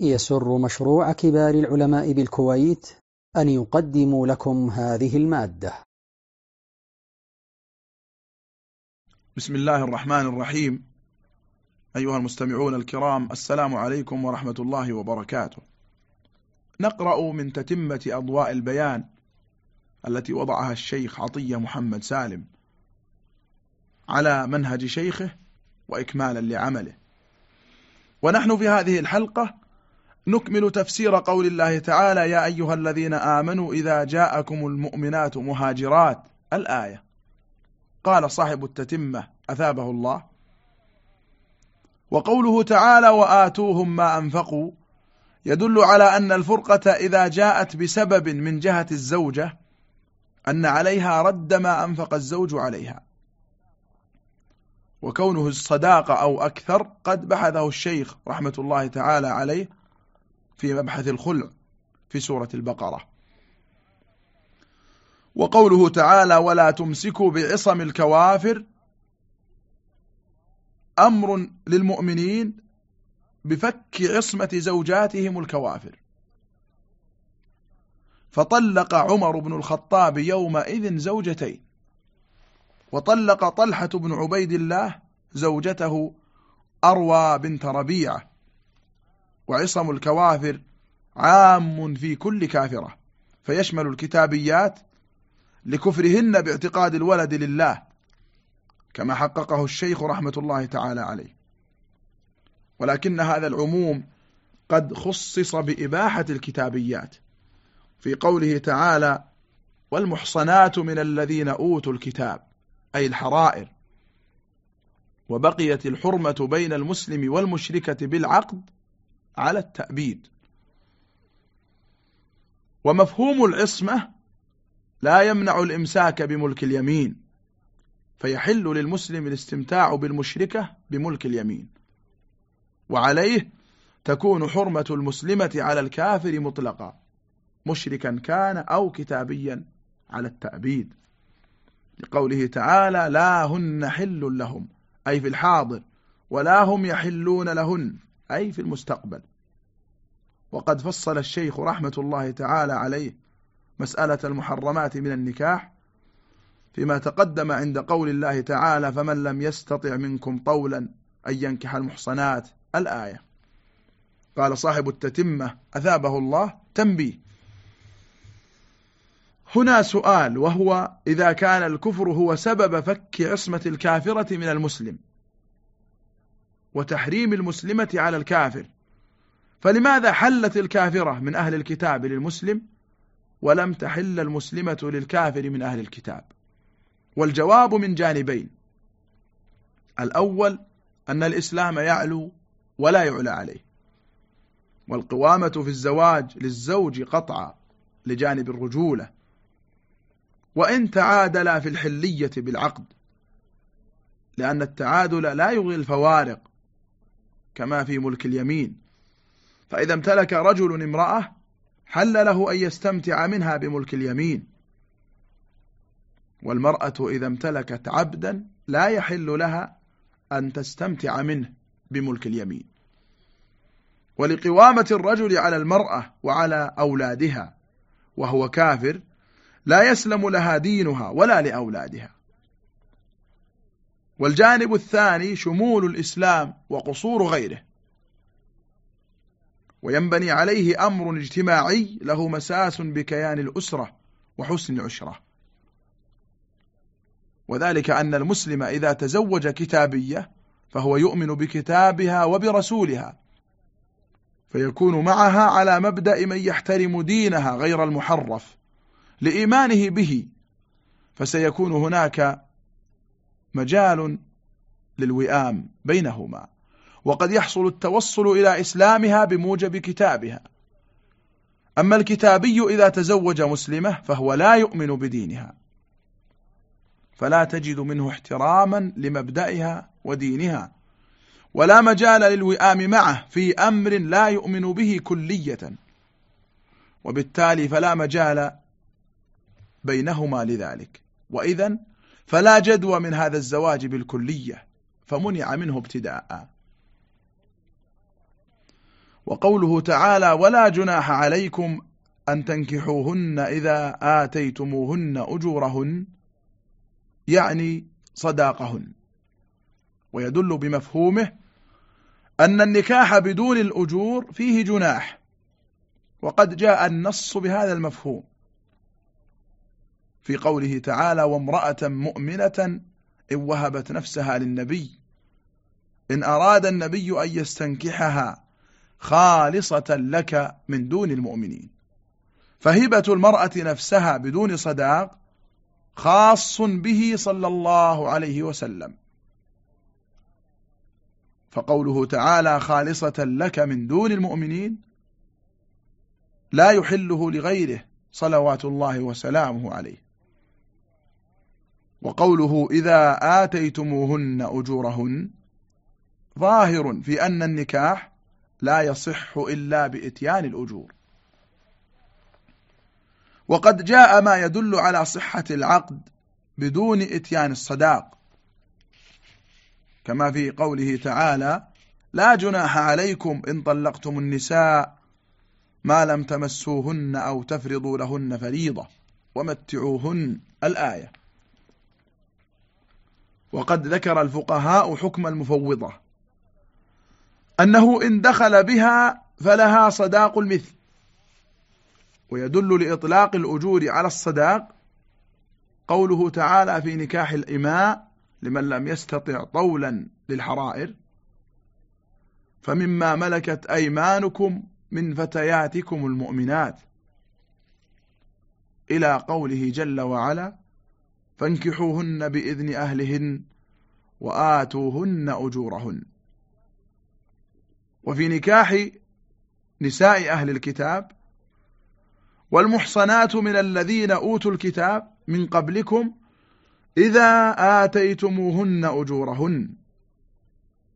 يسر مشروع كبار العلماء بالكويت أن يقدم لكم هذه المادة. بسم الله الرحمن الرحيم. أيها المستمعون الكرام السلام عليكم ورحمة الله وبركاته. نقرأ من تتمة أضواء البيان التي وضعها الشيخ عطية محمد سالم على منهج شيخه وإكمالا لعمله. ونحن في هذه الحلقة نكمل تفسير قول الله تعالى يا أيها الذين آمنوا إذا جاءكم المؤمنات مهاجرات. الآية. قال صاحب التتمة أثابه الله. وقوله تعالى وآتوهم ما أنفقوا. يدل على أن الفرقة إذا جاءت بسبب من جهة الزوجة أن عليها رد ما أنفق الزوج عليها. وكونه الصداقة أو أكثر قد بحثه الشيخ رحمة الله تعالى عليه في مبحث الخلع في سورة البقرة. وقوله تعالى ولا تمسكوا بعصم الكوافر أمر للمؤمنين بفك عصمة زوجاتهم الكوافر. فطلق عمر بن الخطاب يومئذ زوجتين. وطلق طلحة بن عبيد الله زوجته أروى بنت ربيعة. وعصم الكوافر عام في كل كافرة فيشمل الكتابيات لكفرهن باعتقاد الولد لله كما حققه الشيخ رحمة الله تعالى عليه. ولكن هذا العموم قد خصص بإباحة الكتابيات في قوله تعالى والمحصنات من الذين أوتوا الكتاب أي الحرائر وبقيت الحرمة بين المسلم والمشركة بالعقد على التأبيد. ومفهوم العصمة لا يمنع الإمساك بملك اليمين فيحل للمسلم الاستمتاع بالمشركة بملك اليمين. وعليه تكون حرمة المسلمة على الكافر مطلقا مشركا كان أو كتابيا على التأبيد. لقوله تعالى لا هن حل لهم أي في الحاضر ولا هم يحلون لهن أي في المستقبل. وقد فصل الشيخ رحمة الله تعالى عليه مسألة المحرمات من النكاح فيما تقدم عند قول الله تعالى فمن لم يستطع منكم طولا أن ينكح المحصنات. الآية. قال صاحب التتمة أثابه الله تنبيه. هنا سؤال وهو إذا كان الكفر هو سبب فك عصمة الكافرة من المسلم. وتحريم المسلمة على الكافر. فلماذا حلت الكافرة من أهل الكتاب للمسلم ولم تحل المسلمة للكافر من أهل الكتاب؟ والجواب من جانبين. الأول أن الإسلام يعلو ولا يعلى عليه. والقوامة في الزواج للزوج قطعا لجانب الرجولة. وإن تعادلا في الحلية بالعقد لأن التعادل لا يغني الفوارق. كما في ملك اليمين. فإذا امتلك رجل امرأة حل له أن يستمتع منها بملك اليمين. والمرأة إذا امتلكت عبدا لا يحل لها أن تستمتع منه بملك اليمين. ولقوامة الرجل على المرأة وعلى أولادها وهو كافر لا يسلم لها دينها ولا لأولادها. والجانب الثاني شمول الإسلام وقصور غيره. وينبني عليه أمر اجتماعي له مساس بكيان الأسرة وحسن العشرة. وذلك أن المسلم إذا تزوج كتابية فهو يؤمن بكتابها وبرسولها فيكون معها على مبدأ من يحترم دينها غير المحرف لإيمانه به فسيكون هناك مجال للوئام بينهما وقد يحصل التوصل إلى إسلامها بموجب كتابها. أما الكتابي إذا تزوج مسلمة فهو لا يؤمن بدينها فلا تجد منه احتراما لمبدئها ودينها ولا مجال للوئام معه في أمر لا يؤمن به كلية وبالتالي فلا مجال بينهما لذلك. وإذا فلا جدوى من هذا الزواج بالكلية فمنع منه ابتداء. وقوله تعالى ولا جناح عليكم أن تنكحوهن إذا آتيتموهن أجورهن يعني صداقهن. ويدل بمفهومه أن النكاح بدون الأجور فيه جناح وقد جاء النص بهذا المفهوم. في قوله تعالى وامرأة مؤمنة إن وهبت نفسها للنبي. إن أراد النبي أن يستنكحها خالصة لك من دون المؤمنين. فهبة المرأة نفسها بدون صداق خاص به صلى الله عليه وسلم. فقوله تعالى خالصة لك من دون المؤمنين لا يحله لغيره صلوات الله وسلامه عليه. وقوله إذا آتيتموهن أجورهن ظاهر في أن النكاح لا يصح إلا بإتيان الأجور. وقد جاء ما يدل على صحة العقد بدون إتيان الصداق. كما في قوله تعالى لا جناح عليكم إن طلقتم النساء ما لم تمسوهن أو تفرضوا لهن فريضة. ومتعوهن الآية. وقد ذكر الفقهاء حكم المفوضة. أنه إن دخل بها فلها صداق المثل. ويدل لإطلاق الأجور على الصداق قوله تعالى في نكاح الإماء لمن لم يستطع طولا للحرائر فمما ملكت أيمانكم من فتياتكم المؤمنات. إلى قوله جل وعلا فانكحوهن بإذن أهلهن وآتوهن أجورهن. وفي نكاح نساء أهل الكتاب والمحصنات من الذين أوتوا الكتاب من قبلكم إذا آتيتموهن أجورهن.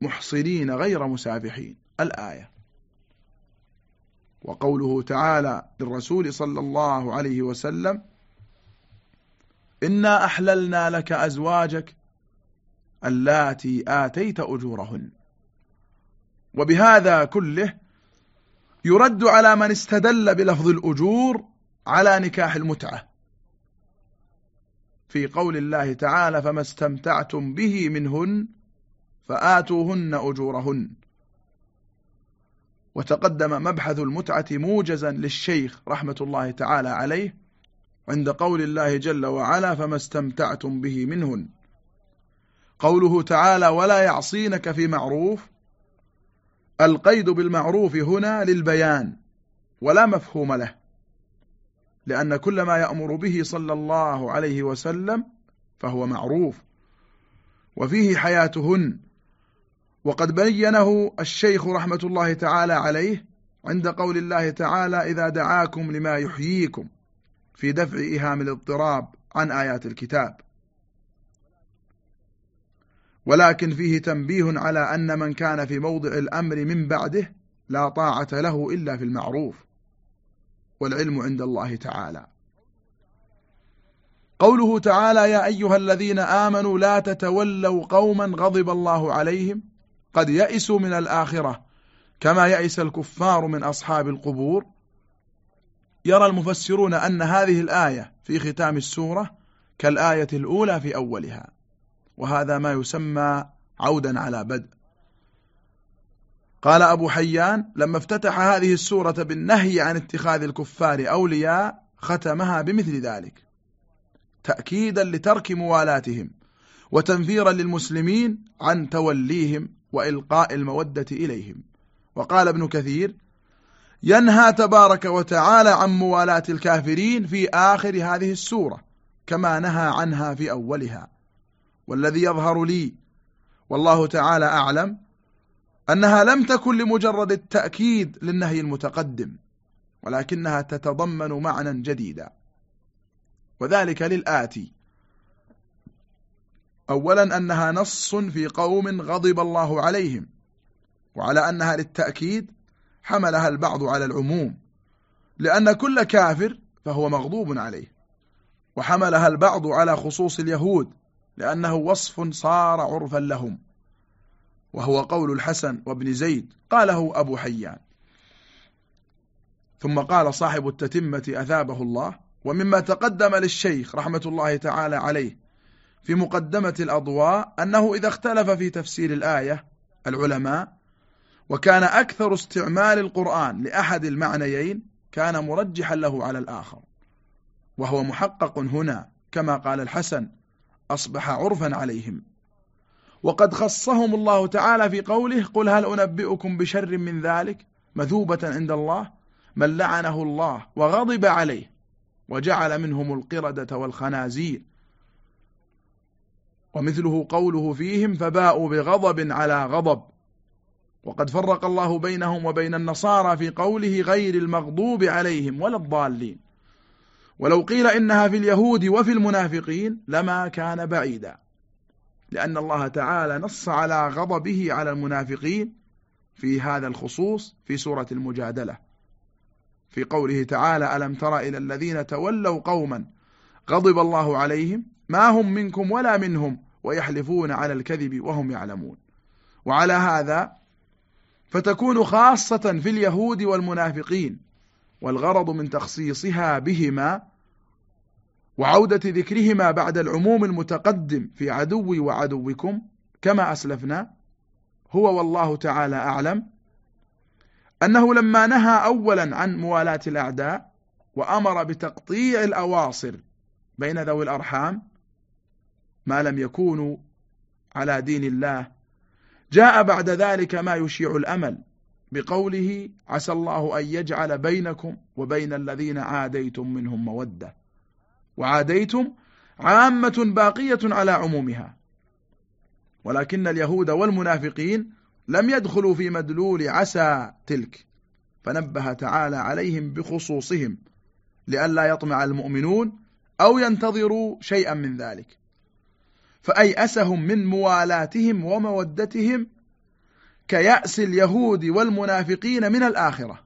محصنين غير مسافحين. الآية. وقوله تعالى للرسول صلى الله عليه وسلم إنا أحللنا لك أزواجك اللاتي آتيت أجورهن. وبهذا كله يرد على من استدل بلفظ الأجور على نكاح المتعة. في قول الله تعالى فما استمتعتم به منهن فآتوهن أجورهن. وتقدم مبحث المتعة موجزا للشيخ رحمة الله تعالى عليه عند قول الله جل وعلا فما استمتعتم به منهن. قوله تعالى ولا يعصينك في معروف. القيد بالمعروف هنا للبيان ولا مفهوم له. لأن كل ما يأمر به صلى الله عليه وسلم فهو معروف. وفيه حياتهن. وقد بينه الشيخ رحمة الله تعالى عليه عند قول الله تعالى إذا دعاكم لما يحييكم. في دفع إهام الاضطراب عن آيات الكتاب. ولكن فيه تنبيه على أن من كان في موضع الأمر من بعده لا طاعة له إلا في المعروف والعلم عند الله تعالى. قوله تعالى يا أيها الذين آمنوا لا تتولوا قوما غضب الله عليهم قد يئسوا من الآخرة كما يئس الكفار من أصحاب القبور يرى المفسرون أن هذه الآية في ختام السورة كالآية الأولى في أولها وهذا ما يسمى عودا على بدء. قال أبو حيان لما افتتح هذه السورة بالنهي عن اتخاذ الكفار أولياء ختمها بمثل ذلك تأكيدا لترك موالاتهم وتنفيرا للمسلمين عن توليهم وإلقاء المودة إليهم. وقال ابن كثير ينهى تبارك وتعالى عن موالاة الكافرين في آخر هذه السورة كما نهى عنها في أولها. والذي يظهر لي والله تعالى أعلم أنها لم تكن لمجرد التأكيد للنهي المتقدم ولكنها تتضمن معنى جديدا. وذلك للآتي. أولا أنها نص في قوم غضب الله عليهم وعلى أنها للتأكيد حملها البعض على العموم. لأن كل كافر فهو مغضوب عليه. وحملها البعض على خصوص اليهود لأنه وصف صار عرفا لهم. وهو قول الحسن وابن زيد قاله أبو حيان. ثم قال صاحب التتمة أثابه الله. ومما تقدم للشيخ رحمة الله تعالى عليه في مقدمة الأضواء أنه إذا اختلف في تفسير الآية العلماء وكان أكثر استعمال القرآن لأحد المعنيين كان مرجحا له على الآخر. وهو محقق هنا كما قال الحسن أصبح عرفا عليهم. وقد خصهم الله تعالى في قوله قل هل أنبئكم بشر من ذلك؟ مثوبة عند الله من لعنه الله وغضب عليه وجعل منهم القردة والخنازير. ومثله قوله فيهم فباءوا بغضب على غضب. وقد فرق الله بينهم وبين النصارى في قوله غير المغضوب عليهم ولا الضالين. ولو قيل إنها في اليهود وفي المنافقين لما كان بعيدا. لأن الله تعالى نص على غضبه على المنافقين في هذا الخصوص في سورة المجادلة. في قوله تعالى ألم تر إلى الذين تولوا قوما غضب الله عليهم ما هم منكم ولا منهم ويحلفون على الكذب وهم يعلمون. وعلى هذا فتكون خاصة في اليهود والمنافقين والغرض من تخصيصها بهما وعودة ذكرهما بعد العموم المتقدم في عدوي وعدوكم كما أسلفنا هو والله تعالى أعلم أنه لما نهى أولا عن موالاة الأعداء وأمر بتقطيع الأواصر بين ذوي الأرحام ما لم يكونوا على دين الله جاء بعد ذلك ما يشيع الأمل بقوله عسى الله أن يجعل بينكم وبين الذين عاديتم منهم مودة. وعاديتم عامة باقية على عمومها. ولكن اليهود والمنافقين لم يدخلوا في مدلول عسى تلك. فنبه تعالى عليهم بخصوصهم لئلا يطمع المؤمنون أو ينتظروا شيئا من ذلك. فأيأسهم من موالاتهم ومودتهم كيأس اليهود والمنافقين من الآخرة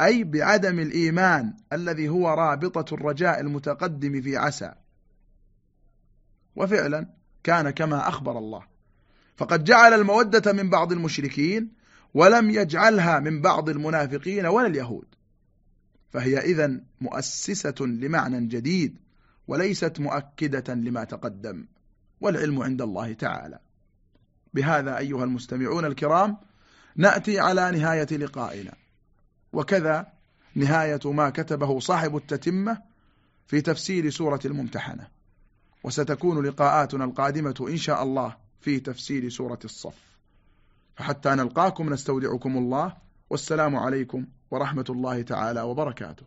أي بعدم الإيمان الذي هو رابطة الرجاء المتقدم في عسى. وفعلا كان كما أخبر الله. فقد جعل المودة من بعض المشركين ولم يجعلها من بعض المنافقين ولا اليهود. فهي إذن مؤسسة لمعنى جديد وليست مؤكدة لما تقدم. والعلم عند الله تعالى. بهذا أيها المستمعون الكرام نأتي على نهاية لقائنا. وكذا نهاية ما كتبه صاحب التتمة في تفسير سورة الممتحنة. وستكون لقاءاتنا القادمة إن شاء الله في تفسير سورة الصف. فحتى نلقاكم نستودعكم الله. والسلام عليكم ورحمة الله تعالى وبركاته.